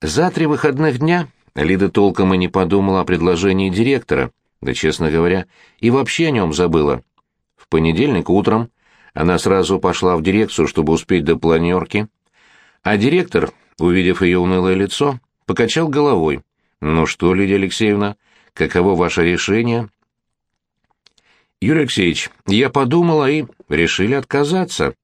За три выходных дня Лида толком и не подумала о предложении директора, да, честно говоря, и вообще о нем забыла. В понедельник утром она сразу пошла в дирекцию, чтобы успеть до планерки, а директор, увидев ее унылое лицо, покачал головой. «Ну что, Лидия Алексеевна, каково ваше решение?» «Юрий Алексеевич, я подумала и решили отказаться».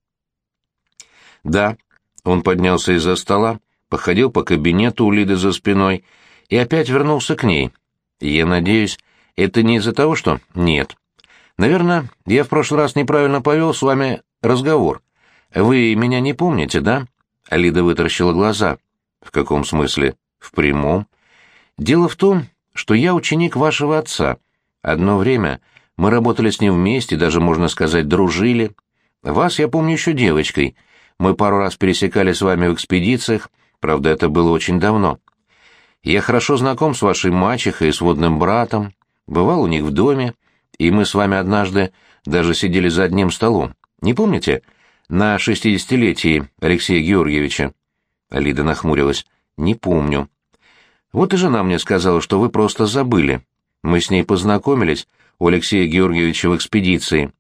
«Да». Он поднялся из-за стола, походил по кабинету у Лиды за спиной и опять вернулся к ней. «Я надеюсь, это не из-за того, что...» «Нет. Наверное, я в прошлый раз неправильно повел с вами разговор. Вы меня не помните, да?» Лида вытаращила глаза. «В каком смысле?» «В прямом. Дело в том, что я ученик вашего отца. Одно время мы работали с ним вместе, даже, можно сказать, дружили. Вас я помню еще девочкой. Мы пару раз пересекали с вами в экспедициях, правда, это было очень давно. Я хорошо знаком с вашей мачехой и сводным братом, бывал у них в доме, и мы с вами однажды даже сидели за одним столом. Не помните? На шестидесятилетии Алексея Георгиевича. Лида нахмурилась. Не помню. Вот и жена мне сказала, что вы просто забыли. Мы с ней познакомились у Алексея Георгиевича в экспедиции.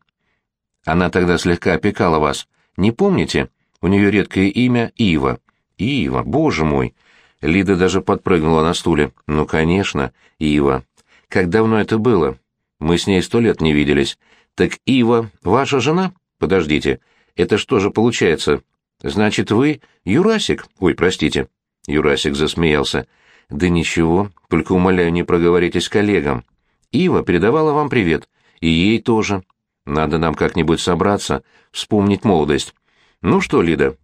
Она тогда слегка опекала вас. Не помните? У нее редкое имя Ива. Ива, боже мой! Лида даже подпрыгнула на стуле. Ну, конечно, Ива. Как давно это было? Мы с ней сто лет не виделись. Так Ива ваша жена? Подождите. Это что же получается? Значит, вы Юрасик? Ой, простите. Юрасик засмеялся. Да ничего, только умоляю, не проговоритесь коллегам. Ива передавала вам привет. И ей тоже. Надо нам как-нибудь собраться, вспомнить молодость. Ну что, Лида?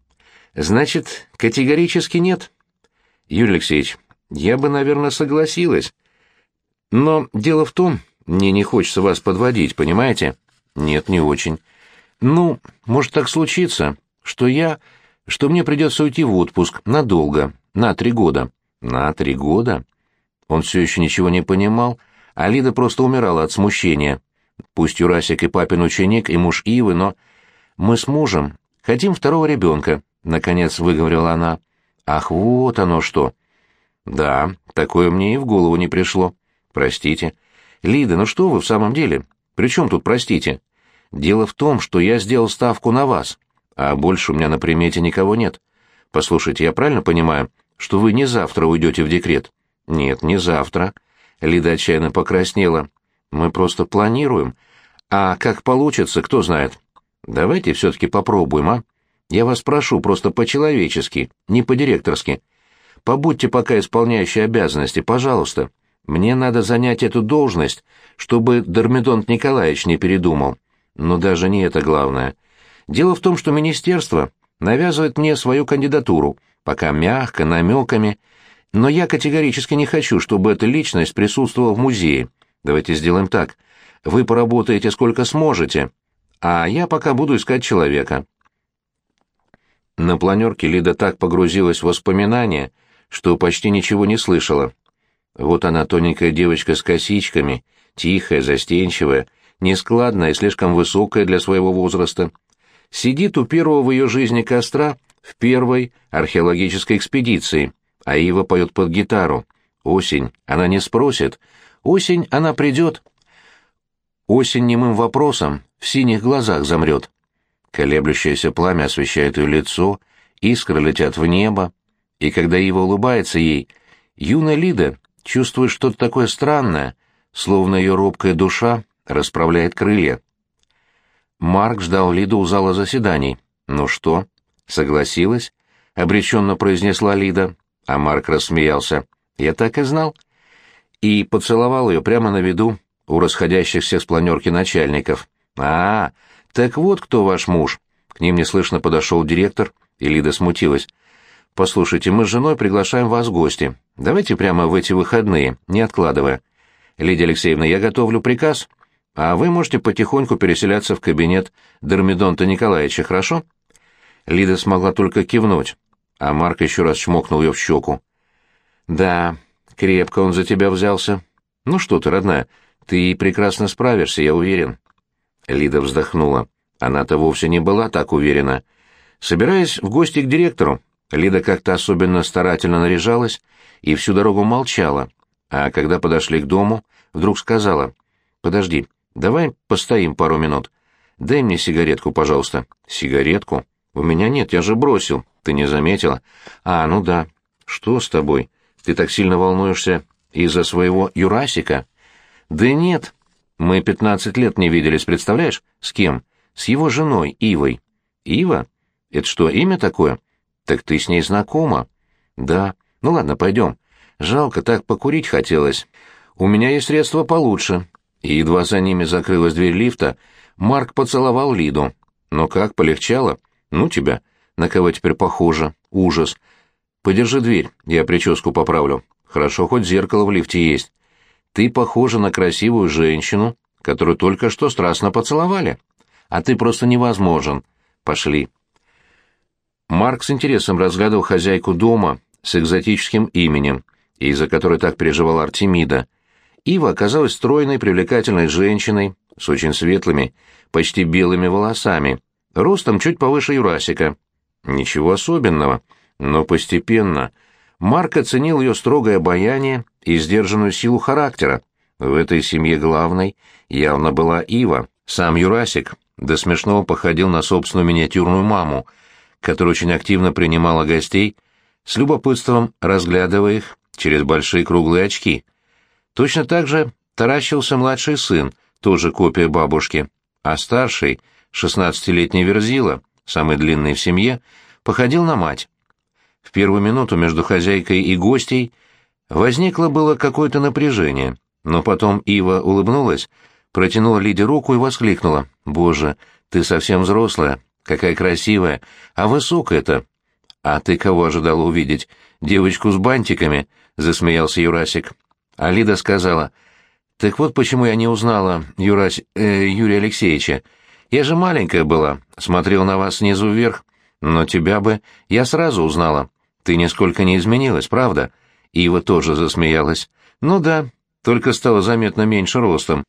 Значит, категорически нет. Юрий Алексеевич, я бы, наверное, согласилась. Но дело в том, мне не хочется вас подводить, понимаете? Нет, не очень. Ну, может так случиться, что я... что мне придется уйти в отпуск надолго, на три года. На три года? Он все еще ничего не понимал, а Лида просто умирала от смущения. Пусть Юрасик и папин ученик, и муж Ивы, но... Мы с мужем хотим второго ребенка, — наконец выговорила она. Ах, вот оно что. Да, такое мне и в голову не пришло. Простите. Лида, ну что вы в самом деле? При чем тут простите? Дело в том, что я сделал ставку на вас, а больше у меня на примете никого нет. Послушайте, я правильно понимаю, что вы не завтра уйдете в декрет? Нет, не завтра. Лида отчаянно покраснела. Мы просто планируем. А как получится, кто знает. Давайте все-таки попробуем, а? Я вас прошу, просто по-человечески, не по-директорски. Побудьте пока исполняющей обязанности, пожалуйста. Мне надо занять эту должность, чтобы Дормидонт Николаевич не передумал. Но даже не это главное. Дело в том, что министерство навязывает мне свою кандидатуру, пока мягко, намеками, но я категорически не хочу, чтобы эта личность присутствовала в музее. Давайте сделаем так. Вы поработаете сколько сможете, а я пока буду искать человека. На планерке Лида так погрузилась в воспоминания, что почти ничего не слышала. Вот она, тоненькая девочка с косичками, тихая, застенчивая, нескладная и слишком высокая для своего возраста. Сидит у первого в ее жизни костра в первой археологической экспедиции, а Ива поет под гитару. Осень, она не спросит. Осень, она придет. Осень немым вопросом в синих глазах замрет. Колеблющееся пламя освещает ее лицо, искры летят в небо, и когда Ива улыбается ей, юная Лида чувствует что-то такое странное, словно ее робкая душа расправляет крылья. Марк ждал Лиду у зала заседаний. «Ну что, согласилась?» — обреченно произнесла Лида, а Марк рассмеялся. «Я так и знал». И поцеловал ее прямо на виду у расходящихся с планерки начальников. «А, так вот кто ваш муж». К ним неслышно подошел директор, и Лида смутилась. «Послушайте, мы с женой приглашаем вас в гости. Давайте прямо в эти выходные, не откладывая. Лидия Алексеевна, я готовлю приказ, а вы можете потихоньку переселяться в кабинет Дормидонта Николаевича, хорошо?» Лида смогла только кивнуть, а Марк еще раз чмокнул ее в щеку. «Да, крепко он за тебя взялся. Ну что ты, родная, ты прекрасно справишься, я уверен». Лида вздохнула. Она-то вовсе не была так уверена. Собираясь в гости к директору, Лида как-то особенно старательно наряжалась и всю дорогу молчала, а когда подошли к дому, вдруг сказала, «Подожди, давай постоим пару минут. Дай мне сигаретку, пожалуйста». «Сигаретку? У меня нет, я же бросил. Ты не заметила?» «А, ну да. Что с тобой? Ты так сильно волнуешься из-за своего Юрасика?» «Да нет. Мы пятнадцать лет не виделись, представляешь? С кем? С его женой, Ивой». «Ива? Это что, имя такое?» «Так ты с ней знакома?» «Да. Ну ладно, пойдем. Жалко, так покурить хотелось. У меня есть средства получше». И едва за ними закрылась дверь лифта, Марк поцеловал Лиду. «Ну как, полегчало? Ну тебя. На кого теперь похоже? Ужас. Подержи дверь, я прическу поправлю. Хорошо, хоть зеркало в лифте есть. Ты похожа на красивую женщину, которую только что страстно поцеловали. А ты просто невозможен. Пошли». Марк с интересом разглядывал хозяйку дома с экзотическим именем, из-за которой так переживала Артемида. Ива оказалась стройной, привлекательной женщиной с очень светлыми, почти белыми волосами, ростом чуть повыше Юрасика. Ничего особенного, но постепенно Марк оценил ее строгое обаяние и сдержанную силу характера. В этой семье главной явно была Ива, сам Юрасик, до смешного походил на собственную миниатюрную маму — которая очень активно принимала гостей, с любопытством разглядывая их через большие круглые очки. Точно так же таращился младший сын, тоже копия бабушки, а старший, шестнадцатилетний Верзила, самый длинный в семье, походил на мать. В первую минуту между хозяйкой и гостей возникло было какое-то напряжение, но потом Ива улыбнулась, протянула Лиде руку и воскликнула. «Боже, ты совсем взрослая, Какая красивая! А высокая-то!» «А ты кого ожидала увидеть? Девочку с бантиками?» — засмеялся Юрасик. А Лида сказала, «Так вот почему я не узнала Юрась... Э, Юрия Алексеевича. Я же маленькая была, смотрел на вас снизу вверх, но тебя бы я сразу узнала. Ты нисколько не изменилась, правда?» Ива тоже засмеялась. «Ну да, только стала заметно меньше ростом.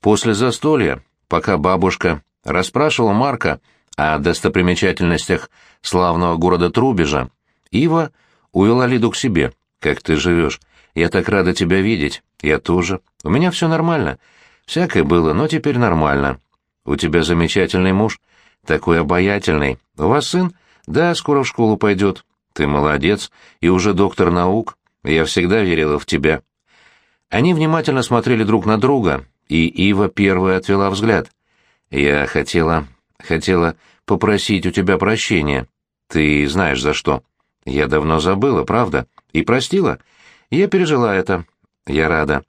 После застолья, пока бабушка расспрашивала Марка о достопримечательностях славного города Трубежа, Ива увела Лиду к себе. «Как ты живешь? Я так рада тебя видеть. Я тоже. У меня все нормально. Всякое было, но теперь нормально. У тебя замечательный муж, такой обаятельный. У вас сын? Да, скоро в школу пойдет. Ты молодец и уже доктор наук. Я всегда верила в тебя». Они внимательно смотрели друг на друга, и Ива первая отвела взгляд. «Я хотела хотела попросить у тебя прощения. Ты знаешь за что. Я давно забыла, правда? И простила. Я пережила это. Я рада.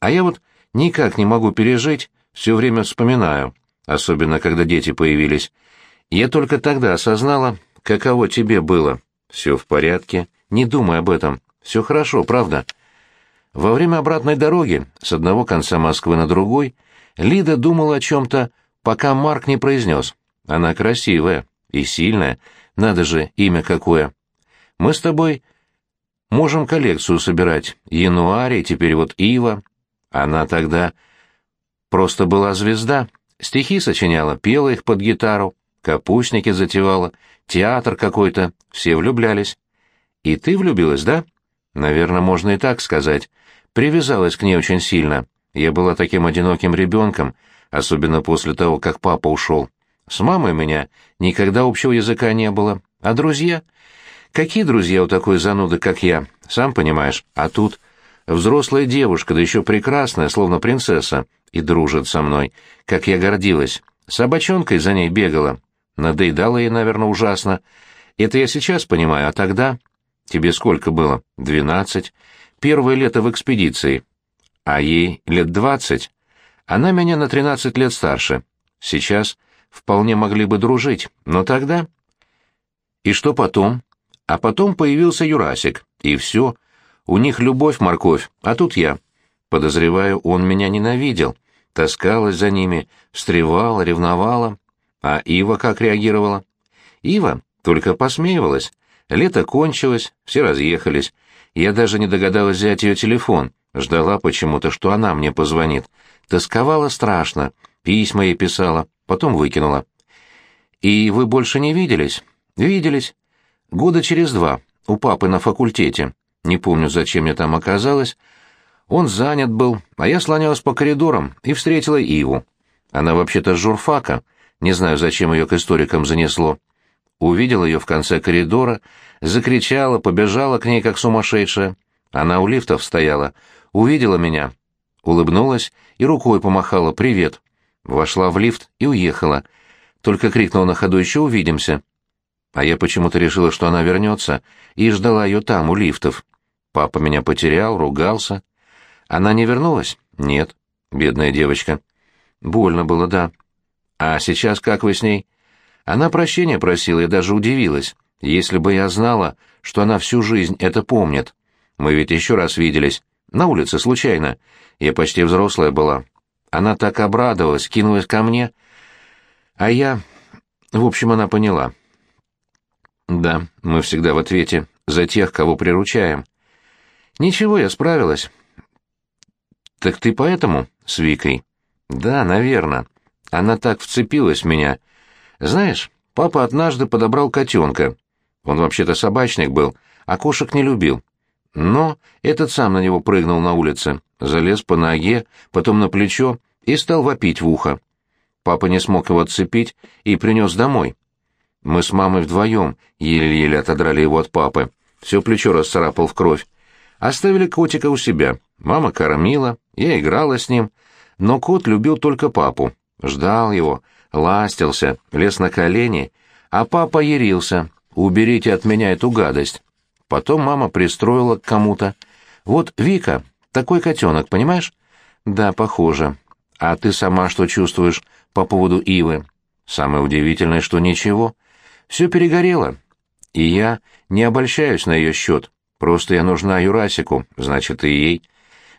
А я вот никак не могу пережить, все время вспоминаю, особенно когда дети появились. Я только тогда осознала, каково тебе было. Все в порядке, не думай об этом. Все хорошо, правда? Во время обратной дороги с одного конца Москвы на другой Лида думала о чем-то, пока Марк не произнес. Она красивая и сильная, надо же, имя какое. Мы с тобой можем коллекцию собирать. Януарий, теперь вот Ива. Она тогда просто была звезда. Стихи сочиняла, пела их под гитару, капустники затевала, театр какой-то, все влюблялись. И ты влюбилась, да? Наверное, можно и так сказать. Привязалась к ней очень сильно. Я была таким одиноким ребенком, особенно после того, как папа ушел. С мамой меня никогда общего языка не было. А друзья? Какие друзья у такой зануды, как я? Сам понимаешь. А тут взрослая девушка, да еще прекрасная, словно принцесса, и дружит со мной, как я гордилась. Собачонкой за ней бегала. Надоедала ей, наверное, ужасно. Это я сейчас понимаю, а тогда... Тебе сколько было? Двенадцать. Первое лето в экспедиции. А ей лет двадцать. Она меня на тринадцать лет старше. Сейчас вполне могли бы дружить, но тогда... И что потом? А потом появился Юрасик, и все. У них любовь-морковь, а тут я. Подозреваю, он меня ненавидел. Таскалась за ними, встревала, ревновала. А Ива как реагировала? Ива только посмеивалась. Лето кончилось, все разъехались. Я даже не догадалась взять ее телефон. Ждала почему-то, что она мне позвонит. Тосковала страшно, письма ей писала, потом выкинула. «И вы больше не виделись?» «Виделись. Года через два, у папы на факультете. Не помню, зачем я там оказалась. Он занят был, а я слонялась по коридорам и встретила Иву. Она вообще-то с журфака, не знаю, зачем ее к историкам занесло. Увидела ее в конце коридора, закричала, побежала к ней, как сумасшедшая. Она у лифтов стояла, увидела меня, улыбнулась и рукой помахала «Привет». Вошла в лифт и уехала. Только крикнула на ходу «Еще увидимся». А я почему-то решила, что она вернется, и ждала ее там, у лифтов. Папа меня потерял, ругался. Она не вернулась? Нет. Бедная девочка. Больно было, да. А сейчас как вы с ней? Она прощения просила и даже удивилась. Если бы я знала, что она всю жизнь это помнит. Мы ведь еще раз виделись. На улице, случайно. Я почти взрослая была. Она так обрадовалась, кинулась ко мне. А я... В общем, она поняла. Да, мы всегда в ответе за тех, кого приручаем. Ничего, я справилась. Так ты поэтому с Викой? Да, наверное. Она так вцепилась в меня. Знаешь, папа однажды подобрал котенка. Он вообще-то собачник был, а кошек не любил. Но этот сам на него прыгнул на улице, залез по ноге, потом на плечо и стал вопить в ухо. Папа не смог его отцепить и принес домой. Мы с мамой вдвоем еле-еле отодрали его от папы. Все плечо расцарапал в кровь. Оставили котика у себя. Мама кормила, я играла с ним. Но кот любил только папу. Ждал его, ластился, лез на колени, а папа ярился. «Уберите от меня эту гадость». Потом мама пристроила к кому-то. Вот Вика, такой котенок, понимаешь? Да, похоже. А ты сама что чувствуешь по поводу Ивы? Самое удивительное, что ничего. Все перегорело. И я не обольщаюсь на ее счет. Просто я нужна Юрасику, значит, и ей.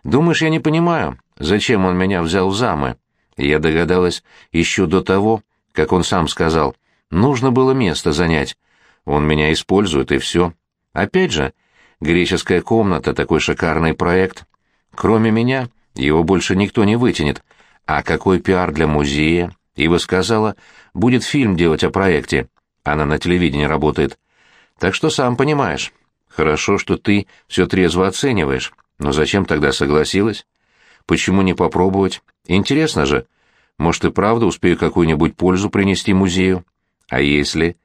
Думаешь, я не понимаю, зачем он меня взял в замы? Я догадалась еще до того, как он сам сказал. Нужно было место занять. Он меня использует, и все. Опять же, греческая комната — такой шикарный проект. Кроме меня, его больше никто не вытянет. А какой пиар для музея? Ива сказала, будет фильм делать о проекте. Она на телевидении работает. Так что сам понимаешь. Хорошо, что ты все трезво оцениваешь. Но зачем тогда согласилась? Почему не попробовать? Интересно же. Может, и правда успею какую-нибудь пользу принести музею? А если...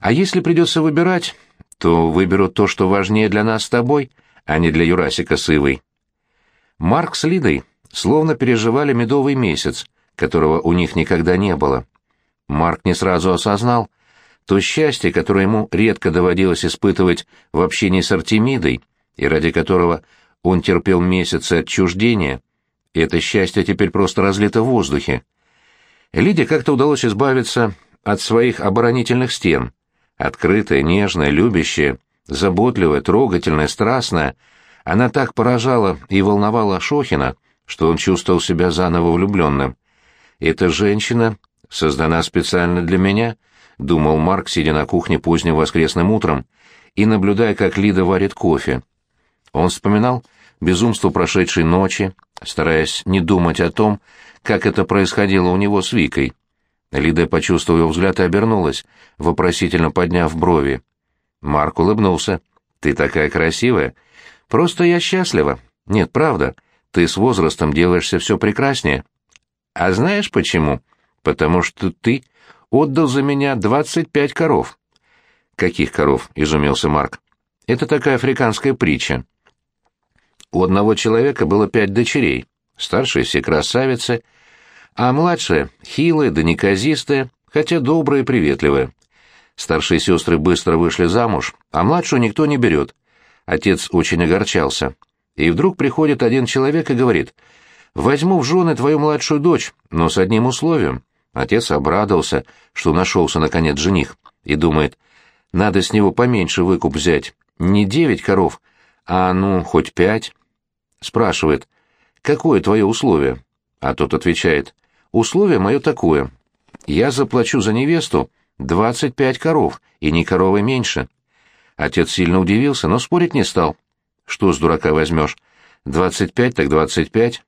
А если придется выбирать, то выберут то, что важнее для нас с тобой, а не для Юрасика с Ивой. Марк с Лидой словно переживали медовый месяц, которого у них никогда не было. Марк не сразу осознал то счастье, которое ему редко доводилось испытывать в общении с Артемидой, и ради которого он терпел месяцы отчуждения, это счастье теперь просто разлито в воздухе. Лиде как-то удалось избавиться от своих оборонительных стен, Открытая, нежная, любящая, заботливая, трогательная, страстная, она так поражала и волновала Шохина, что он чувствовал себя заново влюбленным. «Эта женщина создана специально для меня», — думал Марк, сидя на кухне поздним воскресным утром и наблюдая, как Лида варит кофе. Он вспоминал безумство прошедшей ночи, стараясь не думать о том, как это происходило у него с Викой. Лида почувствовала его взгляд и обернулась, вопросительно подняв брови. Марк улыбнулся. «Ты такая красивая. Просто я счастлива. Нет, правда. Ты с возрастом делаешься все прекраснее. А знаешь почему? Потому что ты отдал за меня двадцать пять коров». «Каких коров?» — изумился Марк. «Это такая африканская притча. У одного человека было пять дочерей. Старшие все красавицы — а младшая — хилая да неказистая, хотя добрая и приветливая. Старшие сестры быстро вышли замуж, а младшую никто не берет. Отец очень огорчался. И вдруг приходит один человек и говорит, «Возьму в жены твою младшую дочь, но с одним условием». Отец обрадовался, что нашелся, наконец, жених, и думает, «Надо с него поменьше выкуп взять, не девять коров, а, ну, хоть пять». Спрашивает, «Какое твое условие?» А тот отвечает, Условие мое такое. Я заплачу за невесту двадцать пять коров, и ни коровы меньше. Отец сильно удивился, но спорить не стал. Что с дурака возьмешь? Двадцать пять так двадцать пять.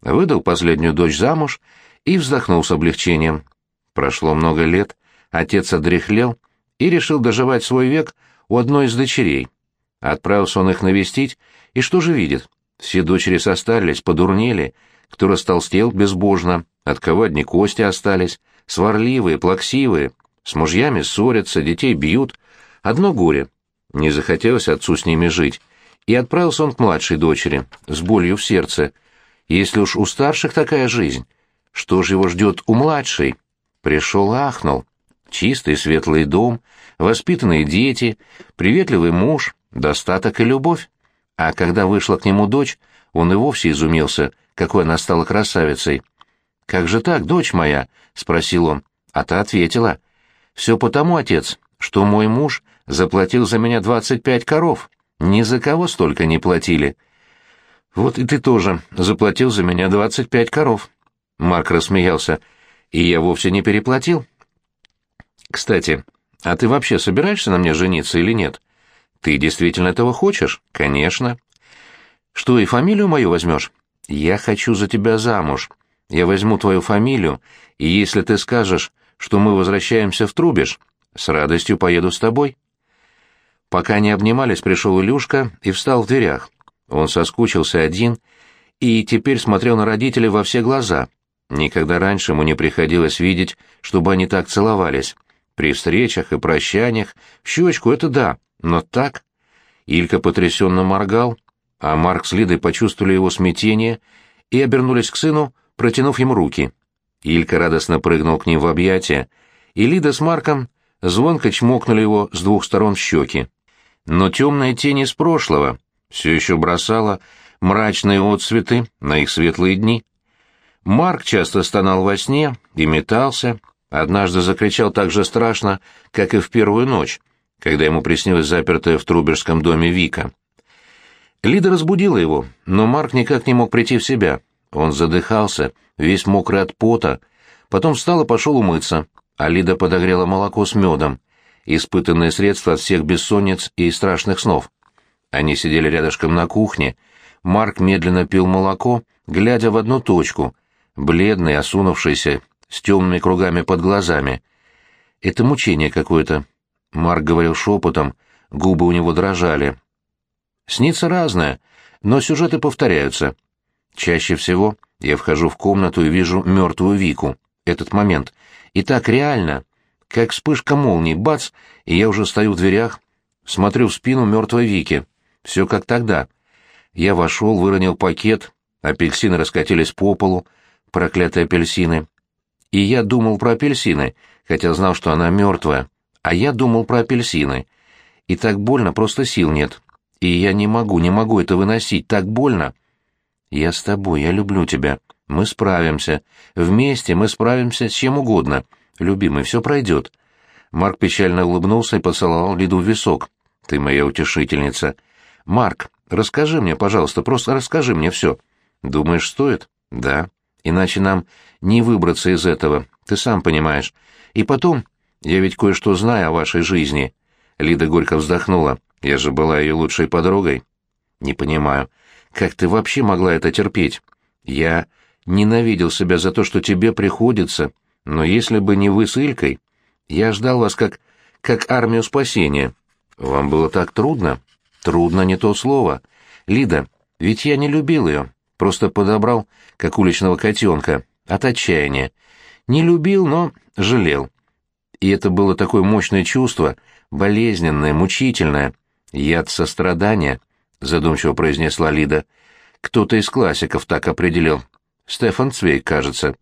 Выдал последнюю дочь замуж и вздохнул с облегчением. Прошло много лет, отец одряхлел и решил доживать свой век у одной из дочерей. Отправился он их навестить, и что же видит? Все дочери состарились, подурнели, кто растолстел безбожно, от кого одни кости остались, сварливые, плаксивые, с мужьями ссорятся, детей бьют. Одно горе. Не захотелось отцу с ними жить. И отправился он к младшей дочери, с болью в сердце. Если уж у старших такая жизнь, что же его ждет у младшей? Пришел ахнул. Чистый светлый дом, воспитанные дети, приветливый муж, достаток и любовь. А когда вышла к нему дочь, он и вовсе изумился, какой она стала красавицей. «Как же так, дочь моя?» — спросил он. А та ответила. «Все потому, отец, что мой муж заплатил за меня двадцать пять коров. Ни за кого столько не платили». «Вот и ты тоже заплатил за меня двадцать пять коров». Марк рассмеялся. «И я вовсе не переплатил». «Кстати, а ты вообще собираешься на мне жениться или нет?» «Ты действительно этого хочешь?» «Конечно». «Что, и фамилию мою возьмешь?» «Я хочу за тебя замуж. Я возьму твою фамилию, и если ты скажешь, что мы возвращаемся в Трубеж, с радостью поеду с тобой». Пока не обнимались, пришел Илюшка и встал в дверях. Он соскучился один и теперь смотрел на родителей во все глаза. Никогда раньше ему не приходилось видеть, чтобы они так целовались. При встречах и прощаниях, щечку — это да, но так... Илька потрясенно моргал, а Марк с Лидой почувствовали его смятение и обернулись к сыну, протянув ему руки. Илька радостно прыгнул к ним в объятия, и Лида с Марком звонко чмокнули его с двух сторон в щеки. Но темная тень из прошлого все еще бросала мрачные отсветы на их светлые дни. Марк часто стонал во сне и метался, однажды закричал так же страшно, как и в первую ночь, когда ему приснилась запертая в Труберском доме Вика. Лида разбудила его, но Марк никак не мог прийти в себя. Он задыхался, весь мокрый от пота, потом встал и пошел умыться, а Лида подогрела молоко с медом, испытанное средство от всех бессонниц и страшных снов. Они сидели рядышком на кухне, Марк медленно пил молоко, глядя в одну точку, бледный, осунувшийся, с темными кругами под глазами. Это мучение какое-то, Марк говорил шепотом, губы у него дрожали. Снится разное, но сюжеты повторяются. Чаще всего я вхожу в комнату и вижу мертвую Вику. Этот момент. И так реально, как вспышка молнии, бац, и я уже стою в дверях, смотрю в спину мертвой Вики. Все как тогда. Я вошел, выронил пакет, апельсины раскатились по полу, проклятые апельсины. И я думал про апельсины, хотя знал, что она мертвая а я думал про апельсины. И так больно, просто сил нет. И я не могу, не могу это выносить, так больно. Я с тобой, я люблю тебя. Мы справимся. Вместе мы справимся с чем угодно. Любимый, все пройдет. Марк печально улыбнулся и поцеловал Лиду в висок. Ты моя утешительница. Марк, расскажи мне, пожалуйста, просто расскажи мне все. Думаешь, стоит? Да. Иначе нам не выбраться из этого, ты сам понимаешь. И потом, я ведь кое-что знаю о вашей жизни. Лида горько вздохнула. Я же была ее лучшей подругой. Не понимаю, как ты вообще могла это терпеть? Я ненавидел себя за то, что тебе приходится, но если бы не вы с Илькой, я ждал вас как... как армию спасения. Вам было так трудно? Трудно не то слово. Лида, ведь я не любил ее, просто подобрал, как уличного котенка, от отчаяния. Не любил, но жалел. И это было такое мощное чувство, болезненное, мучительное. Яд сострадания, задумчиво произнесла Лида. Кто-то из классиков так определил. Стефан Цвейк, кажется.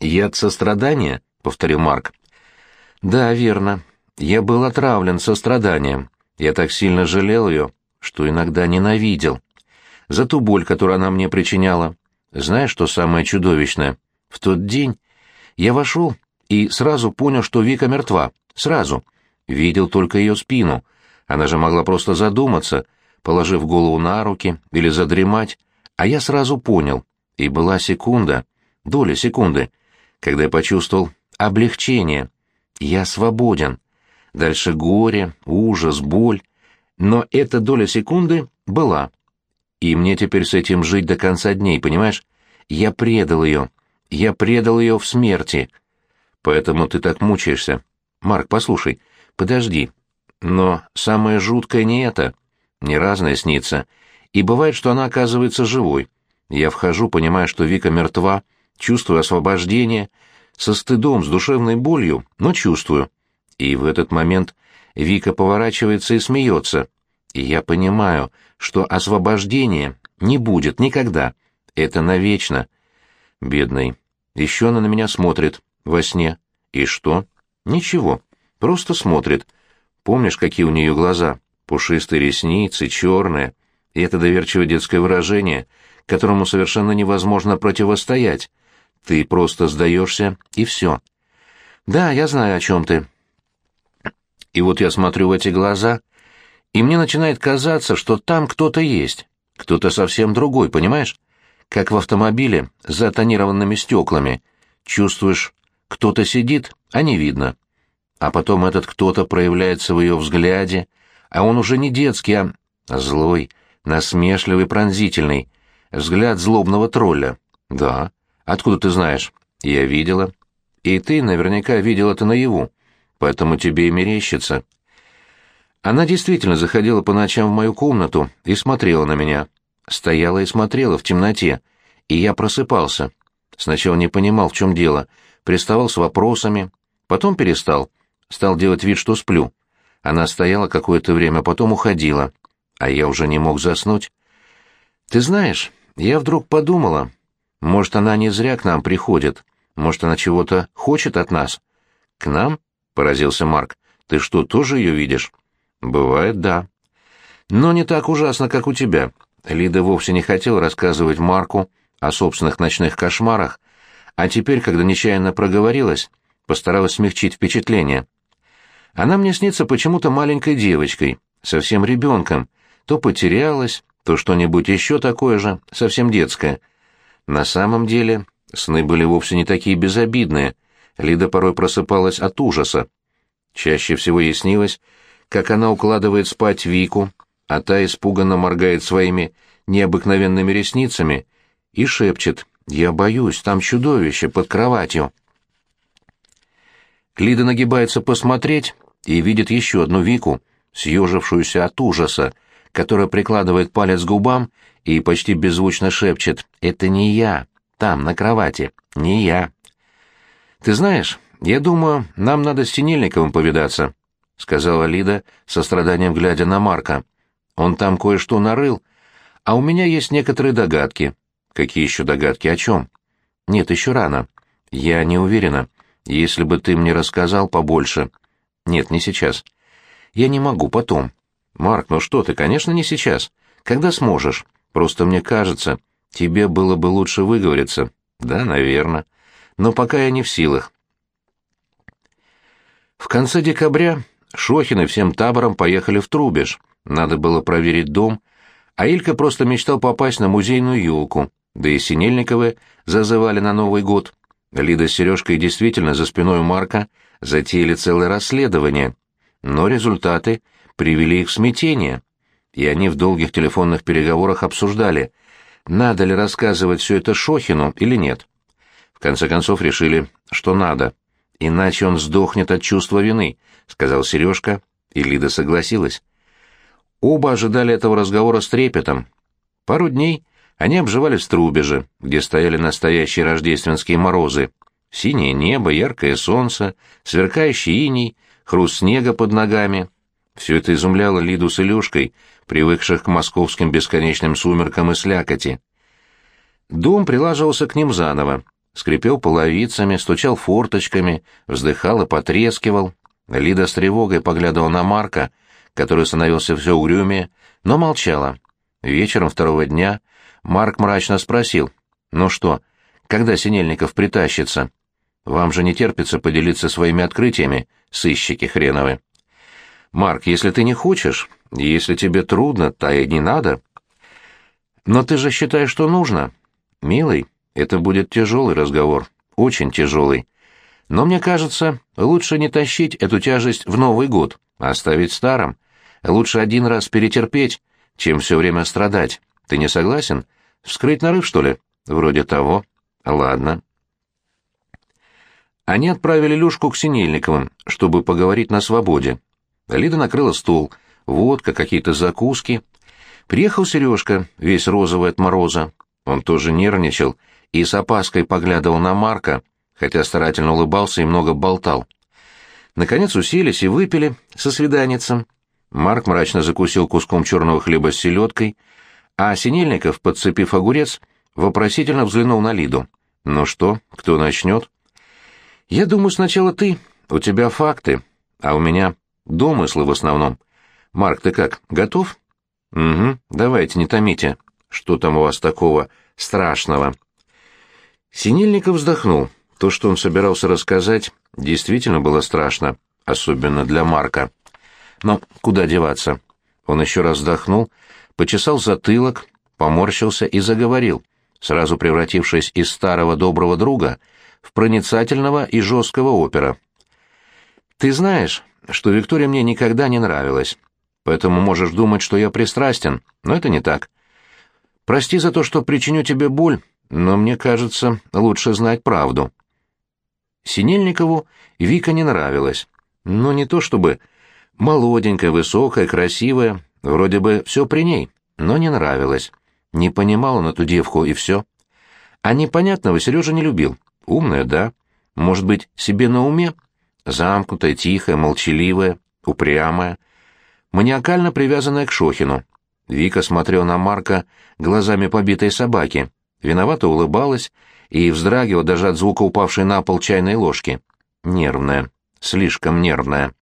Яд сострадания, повторил Марк. Да, верно. Я был отравлен состраданием. Я так сильно жалел ее, что иногда ненавидел. За ту боль, которую она мне причиняла. Знаешь, что самое чудовищное? В тот день я вошел и сразу понял, что Вика мертва. Сразу. Видел только ее спину. Она же могла просто задуматься, положив голову на руки или задремать. А я сразу понял. И была секунда, доля секунды, когда я почувствовал облегчение. Я свободен. Дальше горе, ужас, боль. Но эта доля секунды была. И мне теперь с этим жить до конца дней, понимаешь? Я предал ее. Я предал ее в смерти. Поэтому ты так мучаешься. Марк, послушай, подожди. Но самое жуткое не это. Не разное снится. И бывает, что она оказывается живой. Я вхожу, понимая, что Вика мертва, чувствую освобождение, со стыдом, с душевной болью, но чувствую. И в этот момент Вика поворачивается и смеется. И я понимаю, что освобождения не будет никогда. Это навечно. Бедный. Еще она на меня смотрит. Во сне. И что? Ничего. Просто смотрит. Помнишь, какие у нее глаза? Пушистые ресницы, черные. И это доверчивое детское выражение, которому совершенно невозможно противостоять. Ты просто сдаешься, и все. Да, я знаю, о чем ты. И вот я смотрю в эти глаза, и мне начинает казаться, что там кто-то есть, кто-то совсем другой, понимаешь? Как в автомобиле с затонированными стеклами. Чувствуешь, кто-то сидит, а не видно. А потом этот кто-то проявляется в ее взгляде, а он уже не детский, а злой, насмешливый, пронзительный. Взгляд злобного тролля. Да. Откуда ты знаешь? Я видела. И ты наверняка видел это наяву поэтому тебе и мерещится. Она действительно заходила по ночам в мою комнату и смотрела на меня. Стояла и смотрела в темноте, и я просыпался. Сначала не понимал, в чем дело, приставал с вопросами, потом перестал, стал делать вид, что сплю. Она стояла какое-то время, потом уходила, а я уже не мог заснуть. Ты знаешь, я вдруг подумала, может, она не зря к нам приходит, может, она чего-то хочет от нас. К нам? — поразился Марк. «Ты что, тоже ее видишь?» «Бывает, да». «Но не так ужасно, как у тебя». Лида вовсе не хотела рассказывать Марку о собственных ночных кошмарах, а теперь, когда нечаянно проговорилась, постаралась смягчить впечатление. Она мне снится почему-то маленькой девочкой, совсем ребенком, то потерялась, то что-нибудь еще такое же, совсем детское. На самом деле сны были вовсе не такие безобидные, Лида порой просыпалась от ужаса. Чаще всего ей снилось, как она укладывает спать Вику, а та испуганно моргает своими необыкновенными ресницами и шепчет «Я боюсь, там чудовище под кроватью». Лида нагибается посмотреть и видит еще одну Вику, съежившуюся от ужаса, которая прикладывает палец к губам и почти беззвучно шепчет «Это не я, там, на кровати, не я». «Ты знаешь, я думаю, нам надо с Синельниковым повидаться», — сказала Лида, со страданием глядя на Марка. «Он там кое-что нарыл, а у меня есть некоторые догадки». «Какие еще догадки? О чем?» «Нет, еще рано. Я не уверена. Если бы ты мне рассказал побольше...» «Нет, не сейчас. Я не могу, потом». «Марк, ну что ты, конечно, не сейчас. Когда сможешь? Просто мне кажется, тебе было бы лучше выговориться». «Да, наверное» но пока я не в силах. В конце декабря Шохины всем табором поехали в Трубеж. Надо было проверить дом, а Илька просто мечтал попасть на музейную елку, да и Синельниковы зазывали на Новый год. Лида с Сережкой действительно за спиной Марка затеяли целое расследование, но результаты привели их в смятение, и они в долгих телефонных переговорах обсуждали, надо ли рассказывать все это Шохину или нет. В конце концов решили, что надо, иначе он сдохнет от чувства вины, сказал Сережка, и Лида согласилась. Оба ожидали этого разговора с трепетом. Пару дней они обживали в Струбеже, где стояли настоящие рождественские морозы. Синее небо, яркое солнце, сверкающий иней, хруст снега под ногами. Все это изумляло Лиду с Илюшкой, привыкших к московским бесконечным сумеркам и слякоти. Дом прилаживался к ним заново, скрипел половицами, стучал форточками, вздыхал и потрескивал. Лида с тревогой поглядывала на Марка, который становился все угрюмее, но молчала. Вечером второго дня Марк мрачно спросил, «Ну что, когда Синельников притащится? Вам же не терпится поделиться своими открытиями, сыщики хреновы». «Марк, если ты не хочешь, если тебе трудно, то и не надо». «Но ты же считаешь, что нужно?» «Милый, это будет тяжелый разговор, очень тяжелый. Но мне кажется, лучше не тащить эту тяжесть в Новый год, а оставить старым. Лучше один раз перетерпеть, чем все время страдать. Ты не согласен? Вскрыть нарыв, что ли? Вроде того. Ладно. Они отправили Люшку к Синельниковым, чтобы поговорить на свободе. Лида накрыла стол, водка, какие-то закуски. Приехал Сережка, весь розовый от мороза. Он тоже нервничал и с опаской поглядывал на Марка, хотя старательно улыбался и много болтал. Наконец уселись и выпили со свиданицем. Марк мрачно закусил куском черного хлеба с селедкой, а Синельников, подцепив огурец, вопросительно взглянул на Лиду. «Ну что, кто начнет?» «Я думаю, сначала ты. У тебя факты, а у меня домыслы в основном. Марк, ты как, готов?» «Угу, давайте, не томите. Что там у вас такого страшного?» Синельников вздохнул. То, что он собирался рассказать, действительно было страшно, особенно для Марка. Но куда деваться? Он еще раз вздохнул, почесал затылок, поморщился и заговорил, сразу превратившись из старого доброго друга в проницательного и жесткого опера. «Ты знаешь, что Виктория мне никогда не нравилась, поэтому можешь думать, что я пристрастен, но это не так. Прости за то, что причиню тебе боль, но мне кажется, лучше знать правду». Синельникову Вика не нравилась, но не то чтобы молоденькая, высокая, красивая, вроде бы все при ней, но не нравилась. Не понимал он эту девку, и все. А непонятного Сережа не любил. Умная, да. Может быть, себе на уме? Замкнутая, тихая, молчаливая, упрямая. Маниакально привязанная к Шохину. Вика смотрела на Марка глазами побитой собаки. Виновато улыбалась и вздрагивала даже от звука упавшей на пол чайной ложки. Нервная, слишком нервная.